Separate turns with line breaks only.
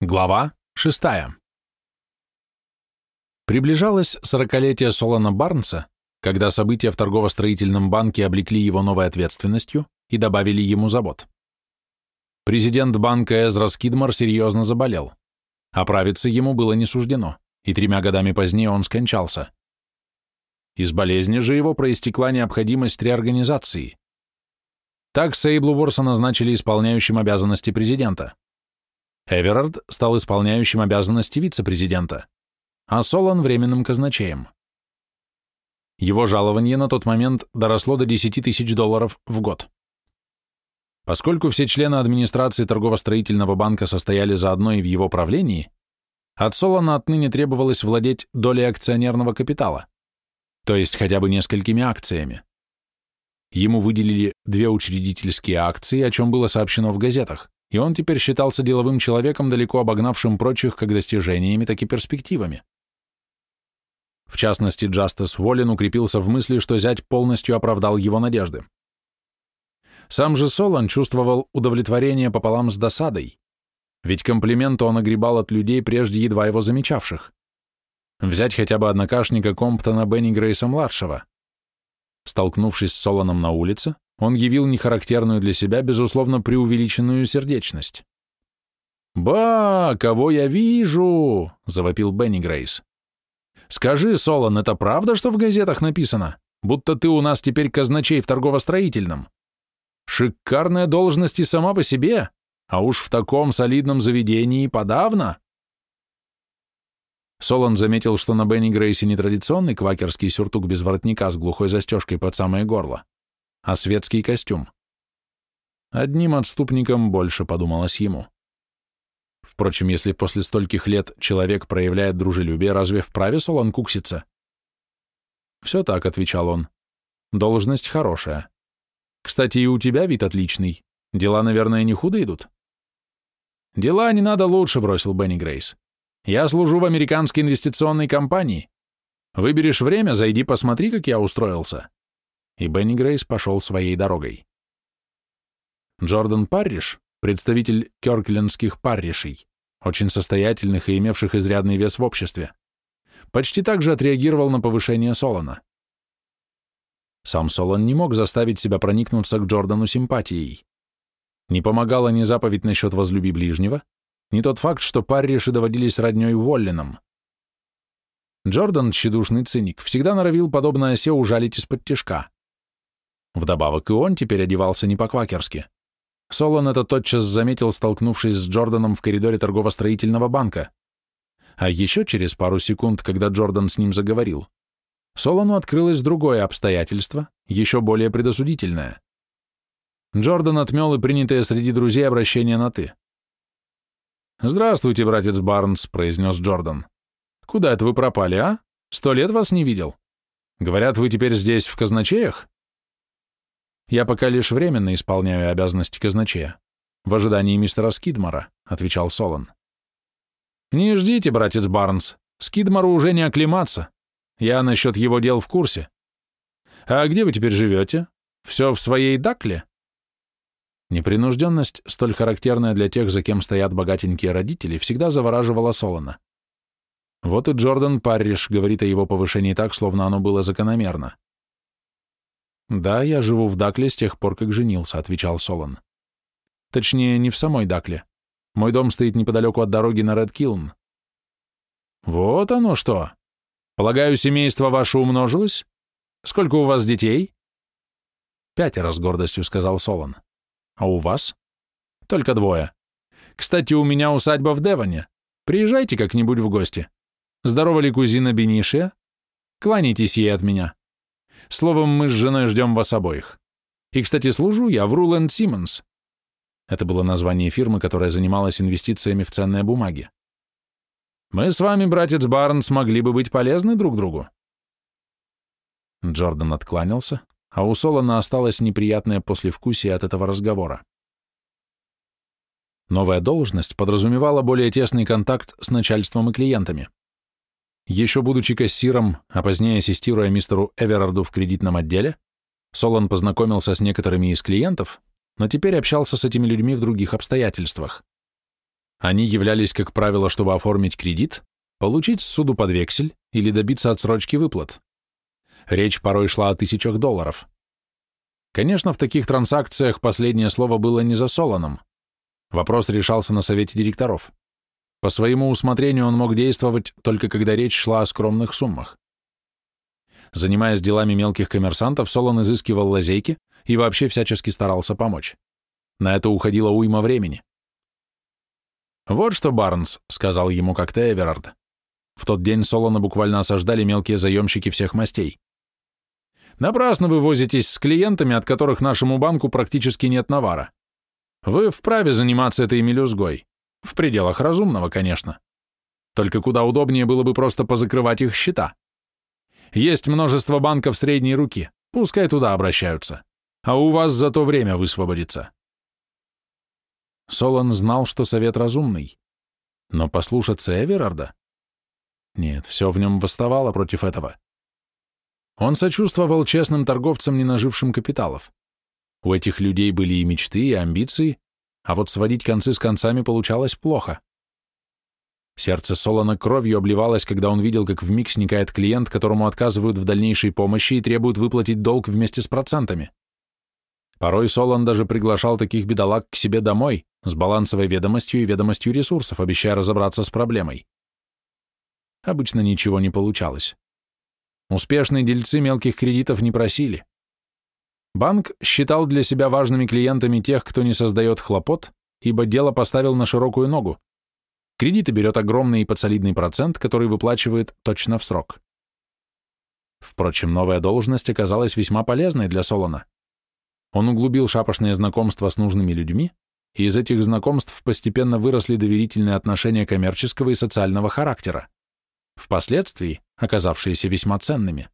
Глава шестая. Приближалось сорокалетие Солона Барнса, когда события в торгово-строительном банке облекли его новой ответственностью и добавили ему забот. Президент банка Эзра Скидмар серьезно заболел. Оправиться ему было не суждено, и тремя годами позднее он скончался. Из болезни же его проистекла необходимость реорганизации. Так Сейблу Ворса назначили исполняющим обязанности президента. Эверард стал исполняющим обязанности вице-президента, а Солон – временным казначеем. Его жалование на тот момент доросло до 10 тысяч долларов в год. Поскольку все члены администрации торгово-строительного банка состояли заодно и в его правлении, от Солона отныне требовалось владеть долей акционерного капитала, то есть хотя бы несколькими акциями. Ему выделили две учредительские акции, о чем было сообщено в газетах и он теперь считался деловым человеком, далеко обогнавшим прочих как достижениями, так и перспективами. В частности, Джастис Уоллен укрепился в мысли, что зять полностью оправдал его надежды. Сам же Солон чувствовал удовлетворение пополам с досадой, ведь комплименты он огребал от людей, прежде едва его замечавших. Взять хотя бы однокашника Комптона Бенни Грейса-младшего. Столкнувшись с Солоном на улице, он явил нехарактерную для себя, безусловно, преувеличенную сердечность. «Ба, кого я вижу!» — завопил Бенни Грейс. «Скажи, Солон, это правда, что в газетах написано? Будто ты у нас теперь казначей в торгово-строительном? Шикарная должность и сама по себе, а уж в таком солидном заведении подавно!» Солон заметил, что на Бенни Грейсе нетрадиционный квакерский сюртук без воротника с глухой застежкой под самое горло, а светский костюм. Одним отступником больше подумалось ему. Впрочем, если после стольких лет человек проявляет дружелюбие, разве вправе Солон кукситься? Все так, отвечал он. Должность хорошая. Кстати, и у тебя вид отличный. Дела, наверное, не худо идут? Дела не надо лучше, бросил Бенни Грейс. Я служу в американской инвестиционной компании. Выберешь время, зайди посмотри, как я устроился и Бенни Грейс пошел своей дорогой. Джордан Парриш, представитель кёрклендских парришей, очень состоятельных и имевших изрядный вес в обществе, почти так же отреагировал на повышение Солона. Сам Солон не мог заставить себя проникнуться к Джордану симпатией. Не помогала ни заповедь насчет возлюби ближнего, ни тот факт, что Парриши доводились роднёй Уоллином. Джордан, тщедушный циник, всегда норовил, подобно осе, ужалить из-под тишка. Вдобавок и он теперь одевался не по-квакерски. Солон это тотчас заметил, столкнувшись с Джорданом в коридоре торгово-строительного банка. А еще через пару секунд, когда Джордан с ним заговорил, Солону открылось другое обстоятельство, еще более предосудительное. Джордан отмел и принятое среди друзей обращение на «ты». «Здравствуйте, братец Барнс», — произнес Джордан. «Куда это вы пропали, а? Сто лет вас не видел. Говорят, вы теперь здесь, в казначеях?» «Я пока лишь временно исполняю обязанности казначея, в ожидании мистера Скидмара», — отвечал Солон. «Не ждите, братец Барнс, Скидмару уже не оклематься. Я насчет его дел в курсе. А где вы теперь живете? Все в своей Дакле?» Непринужденность, столь характерная для тех, за кем стоят богатенькие родители, всегда завораживала Солона. Вот и Джордан Парриш говорит о его повышении так, словно оно было закономерно. «Да, я живу в Дакле с тех пор, как женился», — отвечал Солон. «Точнее, не в самой Дакле. Мой дом стоит неподалеку от дороги на Ред Килн». «Вот оно что! Полагаю, семейство ваше умножилось? Сколько у вас детей?» «Пятеро с гордостью», — сказал Солон. «А у вас?» «Только двое. Кстати, у меня усадьба в Девоне. Приезжайте как-нибудь в гости. Здорова ли кузина Бенишия? Кланяйтесь ей от меня». Словом, мы с женой ждем вас обоих. И, кстати, служу я в Руленд Симмонс. Это было название фирмы, которая занималась инвестициями в ценные бумаги. Мы с вами, братец Барнс, могли бы быть полезны друг другу. Джордан откланялся, а у Солона осталось неприятное послевкусие от этого разговора. Новая должность подразумевала более тесный контакт с начальством и клиентами. Еще будучи кассиром, а позднее ассистируя мистеру Эверарду в кредитном отделе, Солон познакомился с некоторыми из клиентов, но теперь общался с этими людьми в других обстоятельствах. Они являлись, как правило, чтобы оформить кредит, получить суду под вексель или добиться отсрочки выплат. Речь порой шла о тысячах долларов. Конечно, в таких транзакциях последнее слово было не за Солоном. Вопрос решался на совете директоров. По своему усмотрению он мог действовать только когда речь шла о скромных суммах. Занимаясь делами мелких коммерсантов, Солон изыскивал лазейки и вообще всячески старался помочь. На это уходило уйма времени. «Вот что, Барнс», — сказал ему как-то Эверард. В тот день Солона буквально осаждали мелкие заемщики всех мастей. «Напрасно вы возитесь с клиентами, от которых нашему банку практически нет навара. Вы вправе заниматься этой мелюзгой. В пределах разумного, конечно. Только куда удобнее было бы просто позакрывать их счета. Есть множество банков средней руки, пускай туда обращаются. А у вас за то время высвободится. Солон знал, что совет разумный. Но послушаться Эверарда? Нет, все в нем восставало против этого. Он сочувствовал честным торговцам, не нажившим капиталов. У этих людей были и мечты, и амбиции, а вот сводить концы с концами получалось плохо. Сердце Солона кровью обливалось, когда он видел, как вмиг сникает клиент, которому отказывают в дальнейшей помощи и требуют выплатить долг вместе с процентами. Порой Солон даже приглашал таких бедолаг к себе домой, с балансовой ведомостью и ведомостью ресурсов, обещая разобраться с проблемой. Обычно ничего не получалось. Успешные дельцы мелких кредитов не просили. Банк считал для себя важными клиентами тех, кто не создает хлопот, ибо дело поставил на широкую ногу. Кредиты берет огромный и подсолидный процент, который выплачивает точно в срок. Впрочем, новая должность оказалась весьма полезной для Солона. Он углубил шапошные знакомства с нужными людьми, и из этих знакомств постепенно выросли доверительные отношения коммерческого и социального характера, впоследствии оказавшиеся весьма ценными.